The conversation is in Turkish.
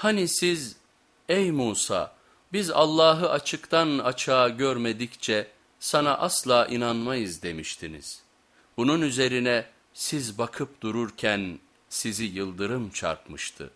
Hani siz ey Musa biz Allah'ı açıktan açığa görmedikçe sana asla inanmayız demiştiniz. Bunun üzerine siz bakıp dururken sizi yıldırım çarpmıştı.